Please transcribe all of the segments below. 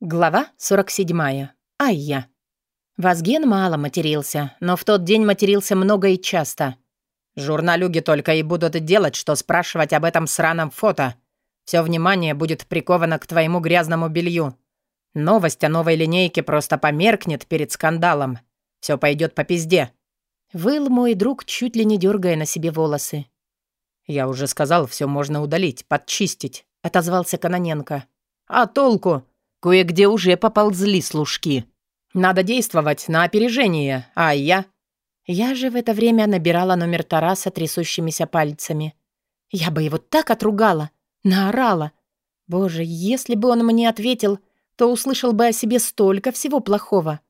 Глава 47. Айя. Вазген мало матерился, но в тот день матерился много и часто. Журналюги только и будут делать, что спрашивать об этом сраном фото. Все внимание будет приковано к твоему грязному белью. Новость о новой линейке просто померкнет перед скандалом. Все пойдет по пизде. Выл мой друг, чуть ли не дергая на себе волосы. «Я уже сказал, все можно удалить, подчистить», — отозвался Каноненко. «А толку? Кое-где уже поползли служки. Надо действовать на опережение, а я...» Я же в это время набирала номер Тараса трясущимися пальцами. Я бы его так отругала, наорала. Боже, если бы он мне ответил, то услышал бы о себе столько всего плохого.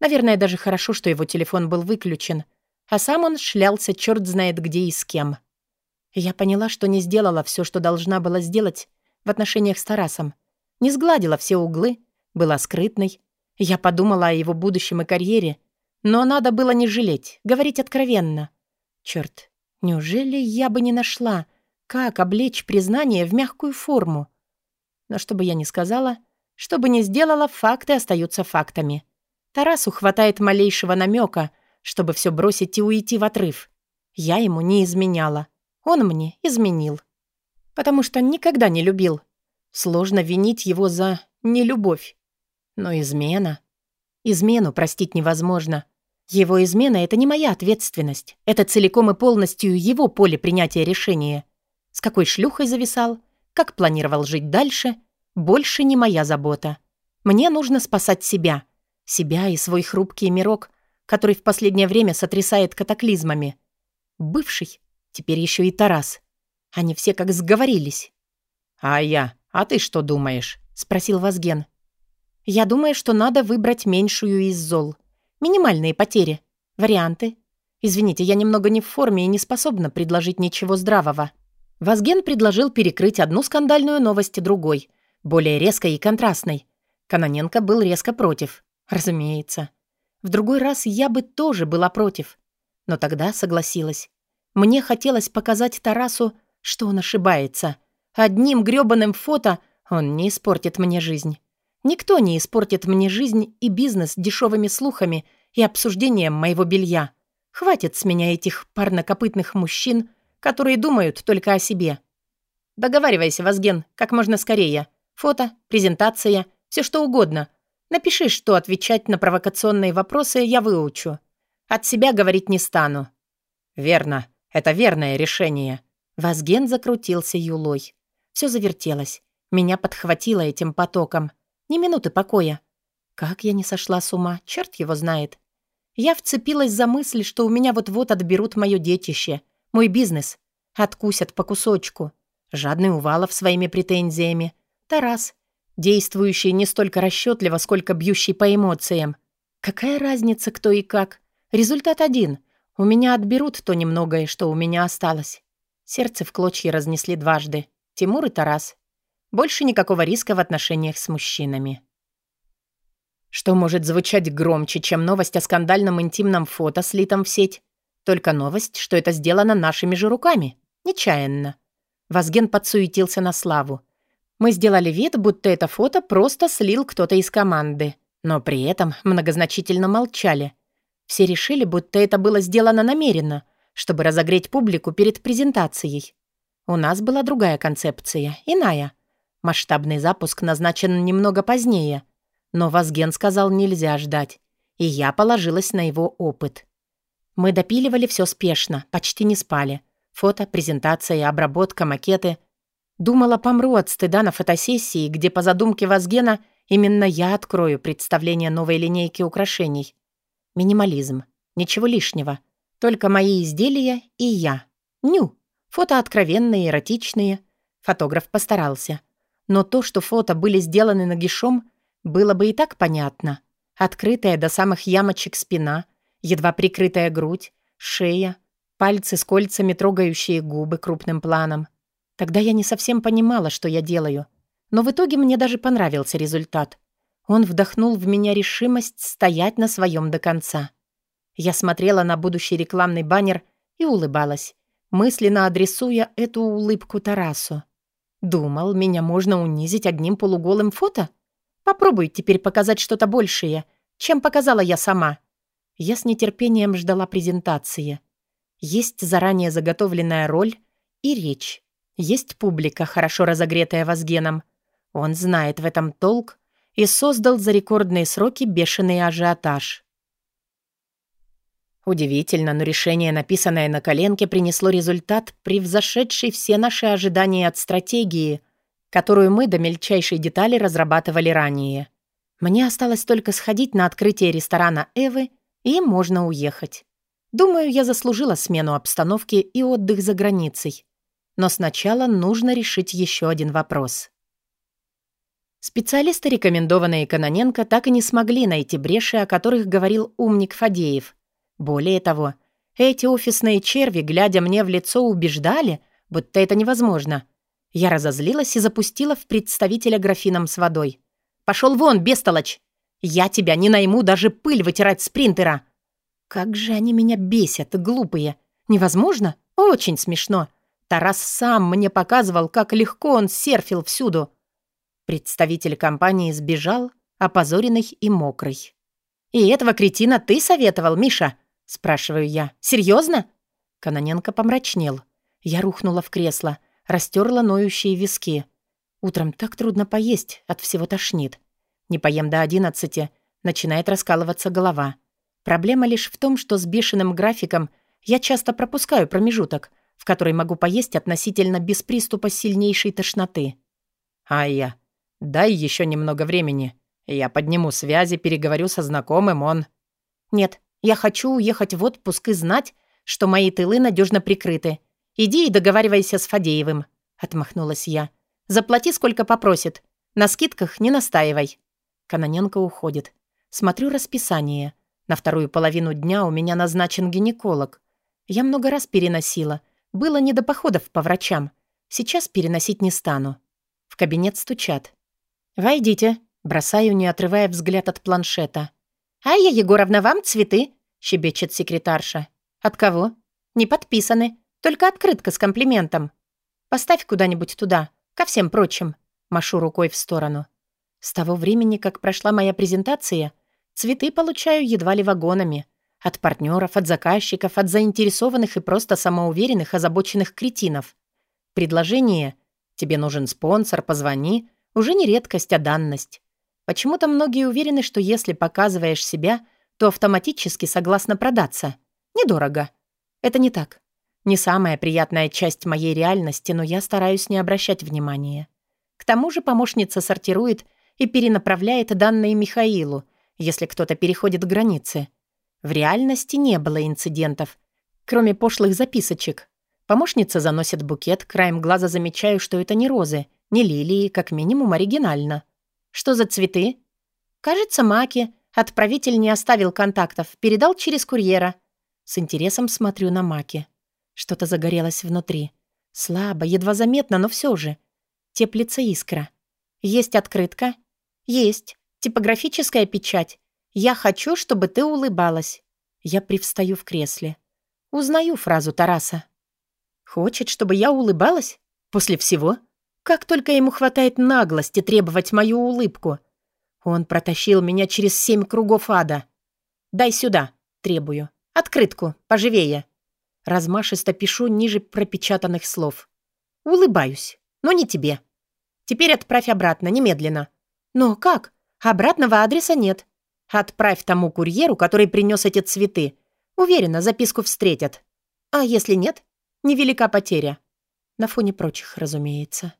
Наверное, даже хорошо, что его телефон был выключен, а сам он шлялся черт знает где и с кем. Я поняла, что не сделала все, что должна была сделать в отношениях с Тарасом. Не сгладила все углы, была скрытной. Я подумала о его будущем и карьере, но надо было не жалеть, говорить откровенно. Черт, неужели я бы не нашла, как облечь признание в мягкую форму? Но что бы я ни сказала, что бы ни сделала, факты остаются фактами. Тарасу хватает малейшего намека, чтобы все бросить и уйти в отрыв. Я ему не изменяла. Он мне изменил. Потому что никогда не любил. Сложно винить его за нелюбовь. Но измена... Измену простить невозможно. Его измена — это не моя ответственность. Это целиком и полностью его поле принятия решения. С какой шлюхой зависал, как планировал жить дальше — больше не моя забота. Мне нужно спасать себя. Себя и свой хрупкий мирок, который в последнее время сотрясает катаклизмами. Бывший, теперь еще и Тарас. Они все как сговорились. А я «А ты что думаешь?» — спросил Вазген. «Я думаю, что надо выбрать меньшую из зол. Минимальные потери. Варианты. Извините, я немного не в форме и не способна предложить ничего здравого». Вазген предложил перекрыть одну скандальную новость другой, более резкой и контрастной. Каноненко был резко против. Разумеется. В другой раз я бы тоже была против. Но тогда согласилась. Мне хотелось показать Тарасу, что он ошибается — Одним грёбаным фото он не испортит мне жизнь. Никто не испортит мне жизнь и бизнес дешевыми слухами и обсуждением моего белья. Хватит с меня этих парнокопытных мужчин, которые думают только о себе. Договаривайся, Вазген, как можно скорее. Фото, презентация, все что угодно. Напиши, что отвечать на провокационные вопросы я выучу. От себя говорить не стану. Верно, это верное решение. Вазген закрутился юлой. Все завертелось. Меня подхватило этим потоком. Ни минуты покоя. Как я не сошла с ума, черт его знает. Я вцепилась за мысль, что у меня вот-вот отберут мое детище, мой бизнес. Откусят по кусочку. Жадный Увалов своими претензиями. Тарас, действующий не столько расчетливо, сколько бьющий по эмоциям. Какая разница, кто и как? Результат один. У меня отберут то немногое, что у меня осталось. Сердце в клочья разнесли дважды. Тимур и Тарас. Больше никакого риска в отношениях с мужчинами. Что может звучать громче, чем новость о скандальном интимном фото, слитом в сеть? Только новость, что это сделано нашими же руками. Нечаянно. Вазген подсуетился на славу. Мы сделали вид, будто это фото просто слил кто-то из команды. Но при этом многозначительно молчали. Все решили, будто это было сделано намеренно, чтобы разогреть публику перед презентацией. У нас была другая концепция, иная. Масштабный запуск назначен немного позднее. Но Вазген сказал, нельзя ждать. И я положилась на его опыт. Мы допиливали все спешно, почти не спали. Фото, презентация, обработка, макеты. Думала, помру от стыда на фотосессии, где по задумке Вазгена именно я открою представление новой линейки украшений. Минимализм. Ничего лишнего. Только мои изделия и я. Ню. Фото откровенные, эротичные. Фотограф постарался. Но то, что фото были сделаны нагишом, было бы и так понятно. Открытая до самых ямочек спина, едва прикрытая грудь, шея, пальцы с кольцами, трогающие губы крупным планом. Тогда я не совсем понимала, что я делаю. Но в итоге мне даже понравился результат. Он вдохнул в меня решимость стоять на своем до конца. Я смотрела на будущий рекламный баннер и улыбалась мысленно адресуя эту улыбку Тарасу. Думал, меня можно унизить одним полуголым фото? Попробуй теперь показать что-то большее, чем показала я сама. Я с нетерпением ждала презентации. Есть заранее заготовленная роль и речь. Есть публика, хорошо разогретая Возгеном. Он знает в этом толк и создал за рекордные сроки бешеный ажиотаж. Удивительно, но решение, написанное на коленке, принесло результат, превзошедший все наши ожидания от стратегии, которую мы до мельчайшей детали разрабатывали ранее. Мне осталось только сходить на открытие ресторана Эвы, и можно уехать. Думаю, я заслужила смену обстановки и отдых за границей. Но сначала нужно решить еще один вопрос. Специалисты, рекомендованные Каноненко, так и не смогли найти бреши, о которых говорил умник Фадеев. Более того, эти офисные черви, глядя мне в лицо, убеждали, будто это невозможно. Я разозлилась и запустила в представителя графином с водой. «Пошел вон, бестолочь! Я тебя не найму даже пыль вытирать с принтера!» Как же они меня бесят, глупые. Невозможно? Очень смешно. Тарас сам мне показывал, как легко он серфил всюду. Представитель компании сбежал, опозоренный и мокрый. «И этого кретина ты советовал, Миша?» — спрашиваю я. «Серьезно?» Каноненко помрачнел. Я рухнула в кресло, растерла ноющие виски. Утром так трудно поесть, от всего тошнит. Не поем до одиннадцати, начинает раскалываться голова. Проблема лишь в том, что с бешеным графиком я часто пропускаю промежуток, в который могу поесть относительно без приступа сильнейшей тошноты. «Айя, дай еще немного времени. Я подниму связи, переговорю со знакомым, он...» «Нет, я хочу уехать в отпуск и знать, что мои тылы надежно прикрыты. Иди и договаривайся с Фадеевым», — отмахнулась я. «Заплати, сколько попросит. На скидках не настаивай». Каноненко уходит. Смотрю расписание — на вторую половину дня у меня назначен гинеколог. Я много раз переносила. Было не до походов по врачам. Сейчас переносить не стану. В кабинет стучат. «Войдите», — бросаю, не отрывая взгляд от планшета. «Айя Егоровна, вам цветы?» — щебечет секретарша. «От кого?» «Не подписаны. Только открытка с комплиментом. Поставь куда-нибудь туда, ко всем прочим». Машу рукой в сторону. С того времени, как прошла моя презентация — Цветы получаю едва ли вагонами. От партнеров, от заказчиков, от заинтересованных и просто самоуверенных, озабоченных кретинов. Предложение «тебе нужен спонсор, позвони» уже не редкость, а данность. Почему-то многие уверены, что если показываешь себя, то автоматически согласна продаться. Недорого. Это не так. Не самая приятная часть моей реальности, но я стараюсь не обращать внимания. К тому же помощница сортирует и перенаправляет данные Михаилу, если кто-то переходит границы. В реальности не было инцидентов, кроме пошлых записочек. Помощница заносит букет, краем глаза замечаю, что это не розы, не лилии, как минимум оригинально. Что за цветы? Кажется, маки. Отправитель не оставил контактов, передал через курьера. С интересом смотрю на маки. Что-то загорелось внутри. Слабо, едва заметно, но все же. Теплится искра. Есть открытка? Есть. Типографическая печать. Я хочу, чтобы ты улыбалась. Я привстаю в кресле. Узнаю фразу Тараса. Хочет, чтобы я улыбалась? После всего? Как только ему хватает наглости требовать мою улыбку. Он протащил меня через семь кругов ада. «Дай сюда», — требую. «Открытку, поживее». Размашисто пишу ниже пропечатанных слов. «Улыбаюсь, но не тебе. Теперь отправь обратно, немедленно». «Но как? Обратного адреса нет. Отправь тому курьеру, который принес эти цветы. Уверена, записку встретят. А если нет, невелика потеря. На фоне прочих, разумеется.